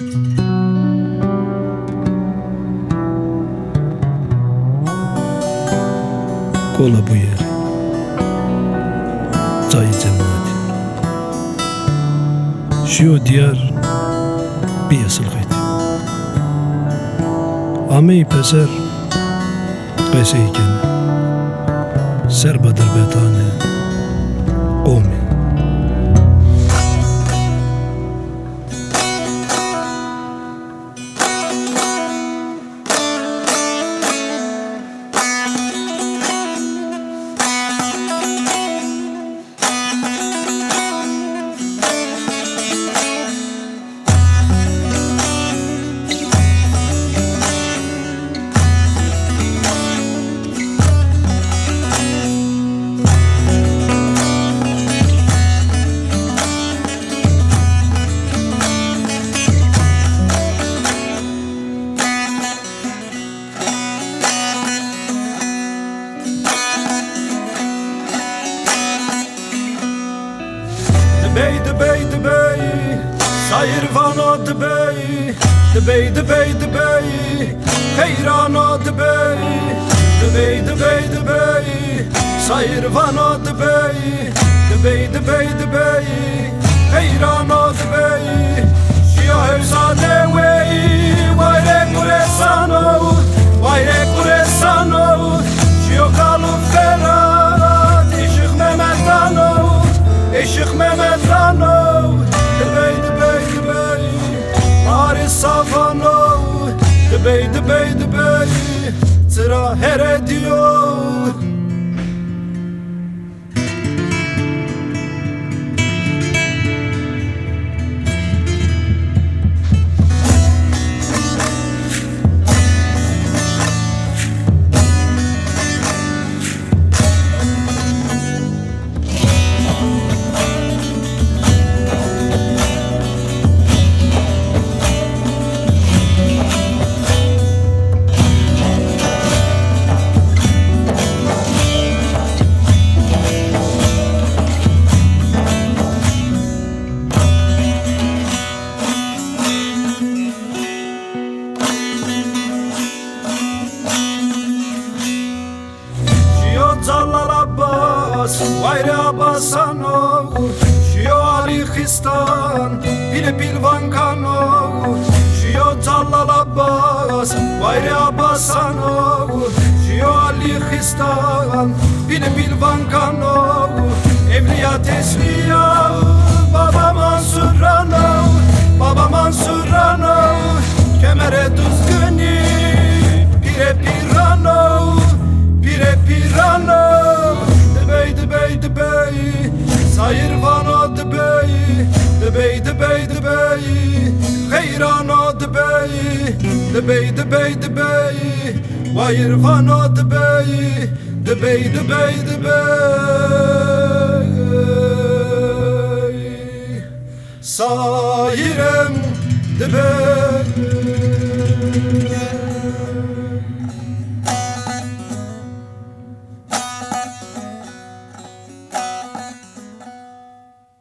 Kola bu yer Çayı cemaati Şiyo diyar Bir yasılgıydı Ame-i peser Qese-i kene Ser badır betane Hey de bey de bey van de bey De bey de bey de bey aan de bey De bey de bey de bey van de bey De bey de bey de bey aan de bey Debey debey Sıra her ediyor Abbas Vayre Abbasano Şiyo Ali Histan Bile Pilvan Kano Şiyo Zallal Abbas Vayre Abbasano Şiyo Ali Histan Bile Pilvan Kano Evliya Tesliya Debey debey debey Heyrano debey Debey debey debey Vayır vano debey Debey debey debey Sayırım debey